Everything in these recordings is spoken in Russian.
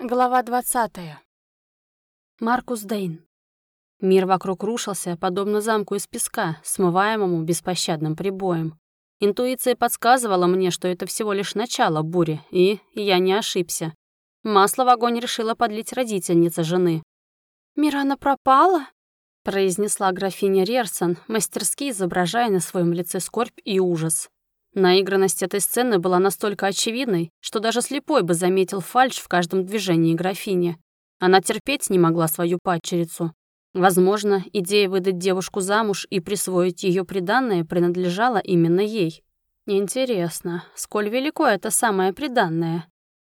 Глава 20. Маркус Дейн. Мир вокруг рушился, подобно замку из песка, смываемому беспощадным прибоем. Интуиция подсказывала мне, что это всего лишь начало бури, и я не ошибся. Масло в огонь решила подлить родительница жены. «Мирана пропала?» — произнесла графиня Рерсон, мастерски изображая на своем лице скорбь и ужас. Наигранность этой сцены была настолько очевидной, что даже слепой бы заметил фальшь в каждом движении графини. Она терпеть не могла свою падчерицу. Возможно, идея выдать девушку замуж и присвоить ее приданное принадлежала именно ей. Интересно, сколь велико это самое приданное?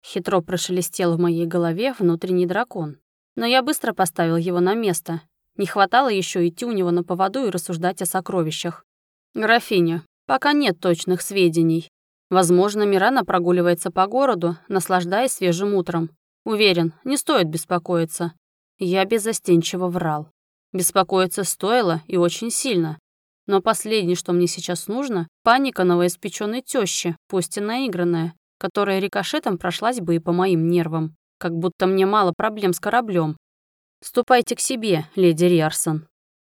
Хитро прошелестел в моей голове внутренний дракон. Но я быстро поставил его на место. Не хватало еще идти у него на поводу и рассуждать о сокровищах. «Графиня, Пока нет точных сведений. Возможно, Мирана прогуливается по городу, наслаждаясь свежим утром. Уверен, не стоит беспокоиться. Я беззастенчиво врал. Беспокоиться стоило и очень сильно. Но последнее, что мне сейчас нужно, паника новоиспеченной тещи, пусть и наигранная, которая рикошетом прошлась бы и по моим нервам. Как будто мне мало проблем с кораблем. «Ступайте к себе, леди Риарсон»,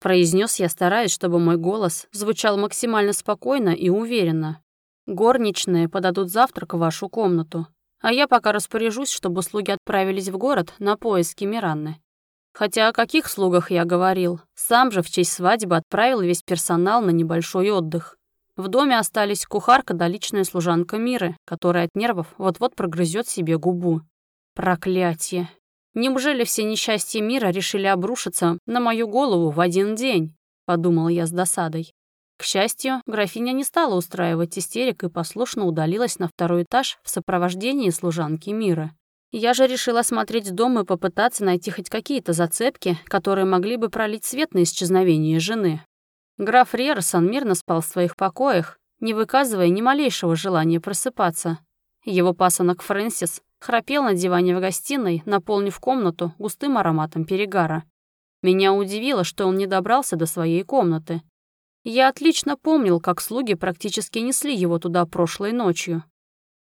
Произнес я, стараясь, чтобы мой голос звучал максимально спокойно и уверенно. Горничные подадут завтрак в вашу комнату, а я пока распоряжусь, чтобы слуги отправились в город на поиски Миранны. Хотя о каких слугах я говорил? Сам же в честь свадьбы отправил весь персонал на небольшой отдых. В доме остались кухарка да личная служанка Миры, которая от нервов вот-вот прогрызет себе губу. Проклятие. Неужели все несчастья мира решили обрушиться на мою голову в один день? Подумал я с досадой. К счастью, графиня не стала устраивать истерик и послушно удалилась на второй этаж в сопровождении служанки мира. Я же решила осмотреть дом и попытаться найти хоть какие-то зацепки, которые могли бы пролить свет на исчезновение жены. Граф Рерсон мирно спал в своих покоях, не выказывая ни малейшего желания просыпаться. Его пасынок Фрэнсис храпел на диване в гостиной, наполнив комнату густым ароматом перегара. Меня удивило, что он не добрался до своей комнаты. Я отлично помнил, как слуги практически несли его туда прошлой ночью.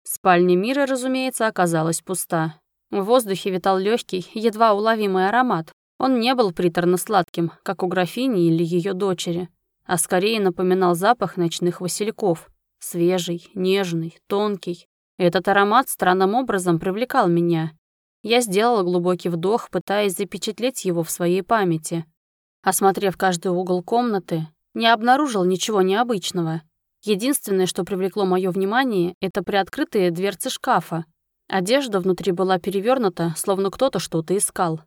Спальня мира, разумеется, оказалась пуста. В воздухе витал легкий, едва уловимый аромат. Он не был приторно-сладким, как у графини или ее дочери, а скорее напоминал запах ночных васильков. Свежий, нежный, тонкий, этот аромат странным образом привлекал меня. Я сделала глубокий вдох, пытаясь запечатлеть его в своей памяти. Осмотрев каждый угол комнаты, не обнаружил ничего необычного. Единственное, что привлекло мое внимание, это приоткрытые дверцы шкафа. Одежда внутри была перевернута, словно кто-то что-то искал.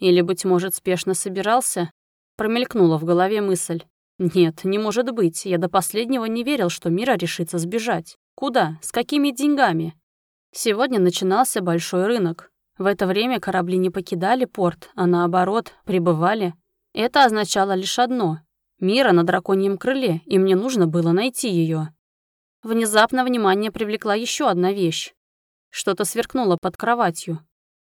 Или, быть может, спешно собирался? Промелькнула в голове мысль. Нет, не может быть, я до последнего не верил, что Мира решится сбежать. Куда? С какими деньгами? Сегодня начинался большой рынок. В это время корабли не покидали порт, а наоборот, прибывали. Это означало лишь одно. Мира на драконьем крыле, и мне нужно было найти ее. Внезапно внимание привлекла еще одна вещь. Что-то сверкнуло под кроватью.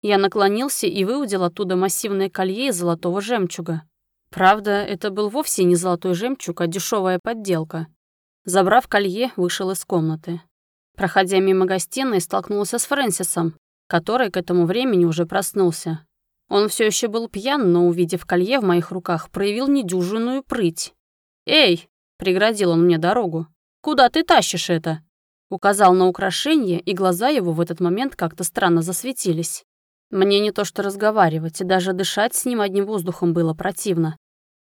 Я наклонился и выудил оттуда массивное колье из золотого жемчуга. Правда, это был вовсе не золотой жемчуг, а дешевая подделка. Забрав колье, вышел из комнаты. Проходя мимо гостиной, столкнулся с Фрэнсисом, который к этому времени уже проснулся. Он все еще был пьян, но, увидев колье в моих руках, проявил недюжинную прыть. «Эй!» — преградил он мне дорогу. «Куда ты тащишь это?» Указал на украшение, и глаза его в этот момент как-то странно засветились. Мне не то что разговаривать, и даже дышать с ним одним воздухом было противно.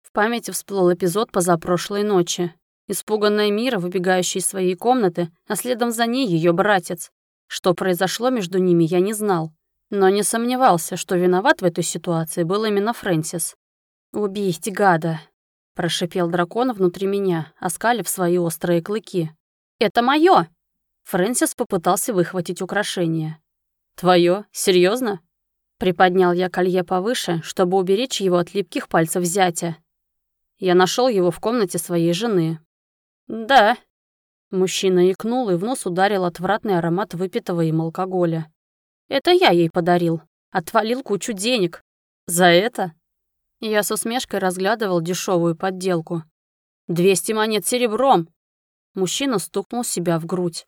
В памяти всплыл эпизод позапрошлой ночи. Испуганная Мира, выбегающая из своей комнаты, а следом за ней ее братец. Что произошло между ними, я не знал. Но не сомневался, что виноват в этой ситуации был именно Фрэнсис. «Убейте гада!» — прошипел дракон внутри меня, оскалив свои острые клыки. «Это моё!» Фрэнсис попытался выхватить украшение. «Твое? Серьезно? Приподнял я колье повыше, чтобы уберечь его от липких пальцев зятя. Я нашел его в комнате своей жены, «Да». Мужчина икнул, и в нос ударил отвратный аромат выпитого им алкоголя. «Это я ей подарил. Отвалил кучу денег. За это?» Я с усмешкой разглядывал дешевую подделку. «Двести монет серебром!» Мужчина стукнул себя в грудь.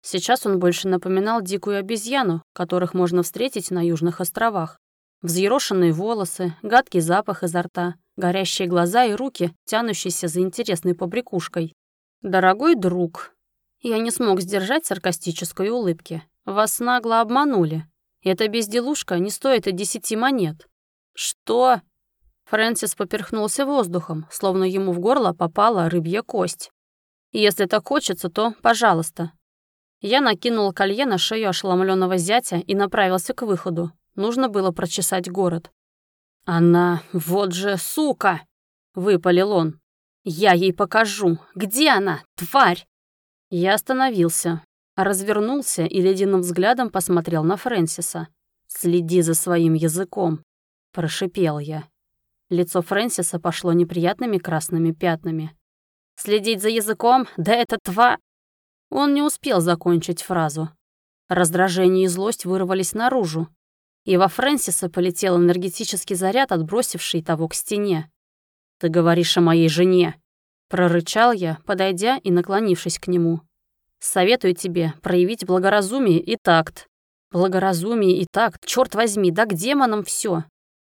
Сейчас он больше напоминал дикую обезьяну, которых можно встретить на Южных островах. Взъерошенные волосы, гадкий запах изо рта, горящие глаза и руки, тянущиеся за интересной побрякушкой. «Дорогой друг», я не смог сдержать саркастической улыбки. Вас нагло обманули. Эта безделушка не стоит и десяти монет. Что? Фрэнсис поперхнулся воздухом, словно ему в горло попала рыбья кость. Если так хочется, то пожалуйста. Я накинул колье на шею ошеломленного зятя и направился к выходу. Нужно было прочесать город. «Она, вот же сука!» — выпалил он. «Я ей покажу. Где она, тварь?» Я остановился, развернулся и ледяным взглядом посмотрел на Фрэнсиса. «Следи за своим языком», — прошипел я. Лицо Фрэнсиса пошло неприятными красными пятнами. «Следить за языком? Да это тва...» Он не успел закончить фразу. Раздражение и злость вырвались наружу, и во Фрэнсиса полетел энергетический заряд, отбросивший того к стене. «Ты говоришь о моей жене», Прорычал я, подойдя и наклонившись к нему. «Советую тебе проявить благоразумие и такт». «Благоразумие и такт, черт возьми, да к демонам все.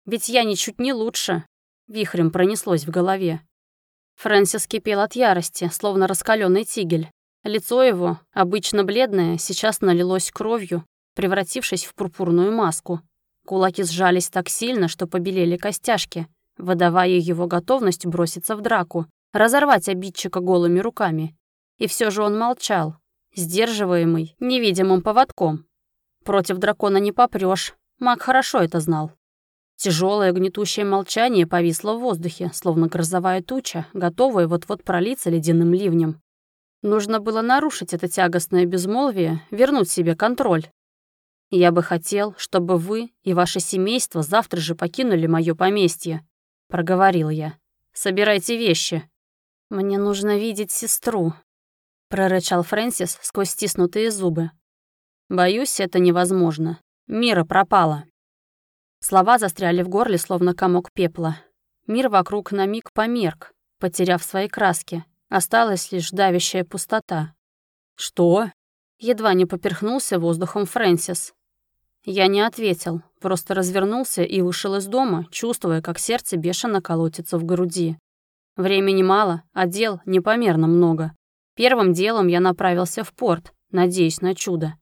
Ведь я ничуть не лучше». Вихрем пронеслось в голове. Фрэнсис кипел от ярости, словно раскаленный тигель. Лицо его, обычно бледное, сейчас налилось кровью, превратившись в пурпурную маску. Кулаки сжались так сильно, что побелели костяшки, выдавая его готовность броситься в драку разорвать обидчика голыми руками. И все же он молчал, сдерживаемый невидимым поводком. Против дракона не попрешь, маг хорошо это знал. Тяжелое гнетущее молчание повисло в воздухе, словно грозовая туча, готовая вот-вот пролиться ледяным ливнем. Нужно было нарушить это тягостное безмолвие, вернуть себе контроль. Я бы хотел, чтобы вы и ваше семейство завтра же покинули мое поместье, проговорил я. Собирайте вещи. «Мне нужно видеть сестру», — прорычал Фрэнсис сквозь стиснутые зубы. «Боюсь, это невозможно. Мира пропала». Слова застряли в горле, словно комок пепла. Мир вокруг на миг померк, потеряв свои краски. Осталась лишь давящая пустота. «Что?» Едва не поперхнулся воздухом Фрэнсис. Я не ответил, просто развернулся и вышел из дома, чувствуя, как сердце бешено колотится в груди. Времени мало, а дел непомерно много. Первым делом я направился в порт, надеясь на чудо.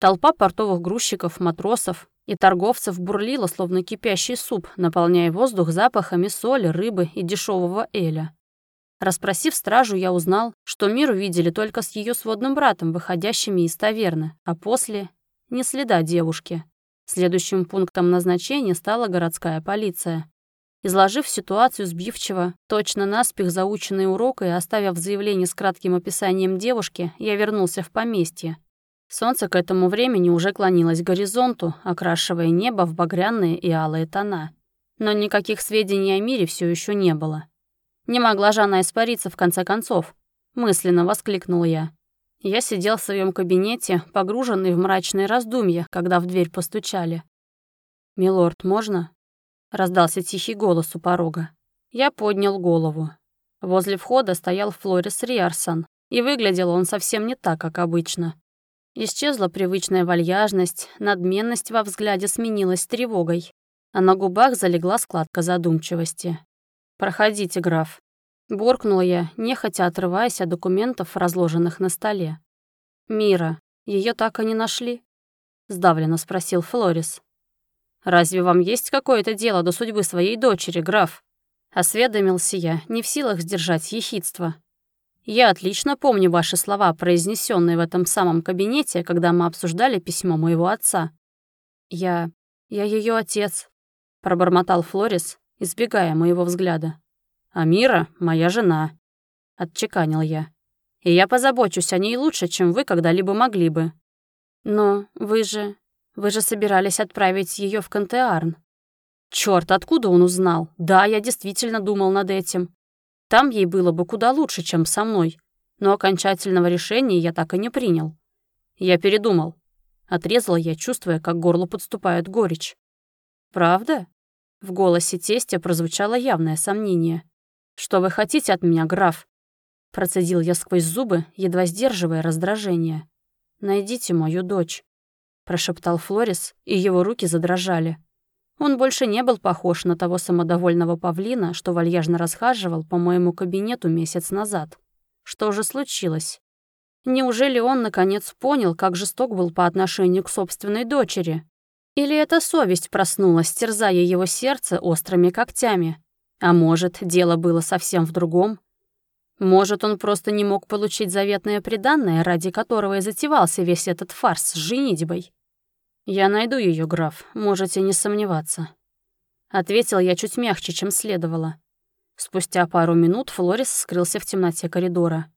Толпа портовых грузчиков, матросов и торговцев бурлила, словно кипящий суп, наполняя воздух запахами соли, рыбы и дешевого эля. Распросив стражу, я узнал, что мир увидели только с ее сводным братом, выходящими из таверны, а после — ни следа девушки. Следующим пунктом назначения стала городская полиция. Изложив ситуацию сбивчиво, точно наспех заученный урок и оставив заявление с кратким описанием девушки, я вернулся в поместье. Солнце к этому времени уже клонилось к горизонту, окрашивая небо в багряные и алые тона. Но никаких сведений о мире все еще не было. Не могла же она испариться в конце концов. Мысленно воскликнул я. Я сидел в своем кабинете, погруженный в мрачные раздумья, когда в дверь постучали. «Милорд, можно?» Раздался тихий голос у порога. Я поднял голову. Возле входа стоял Флорис Риарсон, и выглядел он совсем не так, как обычно. Исчезла привычная вальяжность, надменность во взгляде сменилась тревогой, а на губах залегла складка задумчивости. «Проходите, граф», — буркнул я, нехотя отрываясь от документов, разложенных на столе. «Мира, ее так и не нашли?» — сдавленно спросил Флорис. «Разве вам есть какое-то дело до судьбы своей дочери, граф?» Осведомился я, не в силах сдержать ехидство. «Я отлично помню ваши слова, произнесенные в этом самом кабинете, когда мы обсуждали письмо моего отца». «Я... я ее отец», — пробормотал Флорис, избегая моего взгляда. «Амира — моя жена», — отчеканил я. «И я позабочусь о ней лучше, чем вы когда-либо могли бы». «Но вы же... Вы же собирались отправить ее в Кантеарн. Черт, откуда он узнал? Да, я действительно думал над этим. Там ей было бы куда лучше, чем со мной. Но окончательного решения я так и не принял. Я передумал. Отрезала я, чувствуя, как горло подступает горечь. «Правда?» В голосе тестя прозвучало явное сомнение. «Что вы хотите от меня, граф?» Процедил я сквозь зубы, едва сдерживая раздражение. «Найдите мою дочь», — прошептал Флорис, и его руки задрожали. Он больше не был похож на того самодовольного павлина, что вальяжно расхаживал по моему кабинету месяц назад. Что же случилось? Неужели он, наконец, понял, как жесток был по отношению к собственной дочери? Или эта совесть проснулась, терзая его сердце острыми когтями? А может, дело было совсем в другом? Может, он просто не мог получить заветное преданное, ради которого и затевался весь этот фарс с женитьбой? «Я найду ее, граф, можете не сомневаться». Ответил я чуть мягче, чем следовало. Спустя пару минут Флорис скрылся в темноте коридора.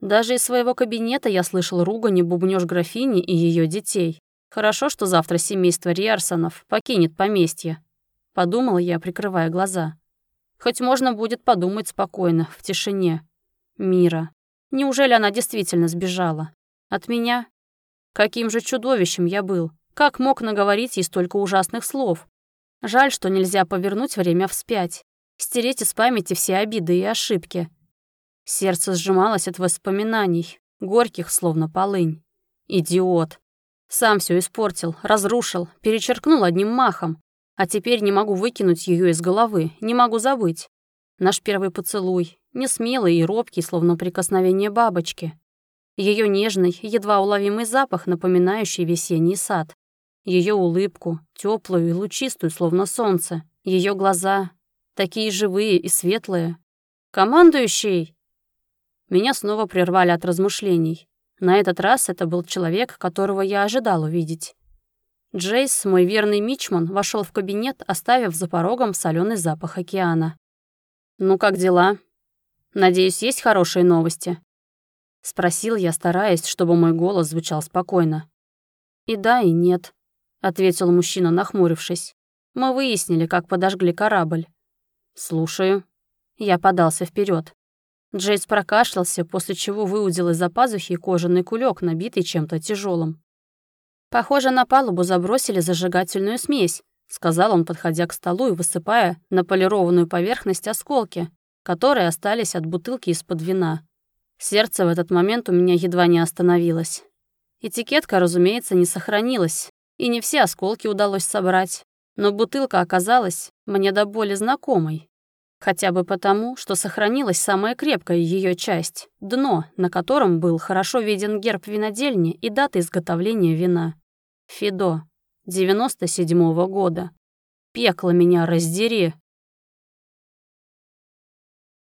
Даже из своего кабинета я слышал ругань и бубнёж графини и ее детей. Хорошо, что завтра семейство Риарсонов покинет поместье. Подумал я, прикрывая глаза. Хоть можно будет подумать спокойно, в тишине. Мира. Неужели она действительно сбежала? От меня? Каким же чудовищем я был? Как мог наговорить ей столько ужасных слов? Жаль, что нельзя повернуть время вспять, стереть из памяти все обиды и ошибки. Сердце сжималось от воспоминаний, горьких, словно полынь. Идиот. Сам все испортил, разрушил, перечеркнул одним махом. А теперь не могу выкинуть ее из головы, не могу забыть. Наш первый поцелуй, не смелый и робкий, словно прикосновение бабочки. Ее нежный, едва уловимый запах, напоминающий весенний сад. Ее улыбку, теплую и лучистую, словно солнце. Ее глаза, такие живые и светлые. «Командующий!» Меня снова прервали от размышлений. На этот раз это был человек, которого я ожидал увидеть. Джейс, мой верный мичман, вошел в кабинет, оставив за порогом соленый запах океана. «Ну, как дела? Надеюсь, есть хорошие новости?» Спросил я, стараясь, чтобы мой голос звучал спокойно. «И да, и нет», — ответил мужчина, нахмурившись. «Мы выяснили, как подожгли корабль». «Слушаю». Я подался вперед. Джейс прокашлялся, после чего выудил из-за пазухи кожаный кулек, набитый чем-то тяжелым. «Похоже, на палубу забросили зажигательную смесь», — сказал он, подходя к столу и высыпая на полированную поверхность осколки, которые остались от бутылки из-под вина. Сердце в этот момент у меня едва не остановилось. Этикетка, разумеется, не сохранилась, и не все осколки удалось собрать, но бутылка оказалась мне до боли знакомой. Хотя бы потому, что сохранилась самая крепкая ее часть — дно, на котором был хорошо виден герб винодельни и дата изготовления вина. Фидо, 97-го года. Пекло меня раздери.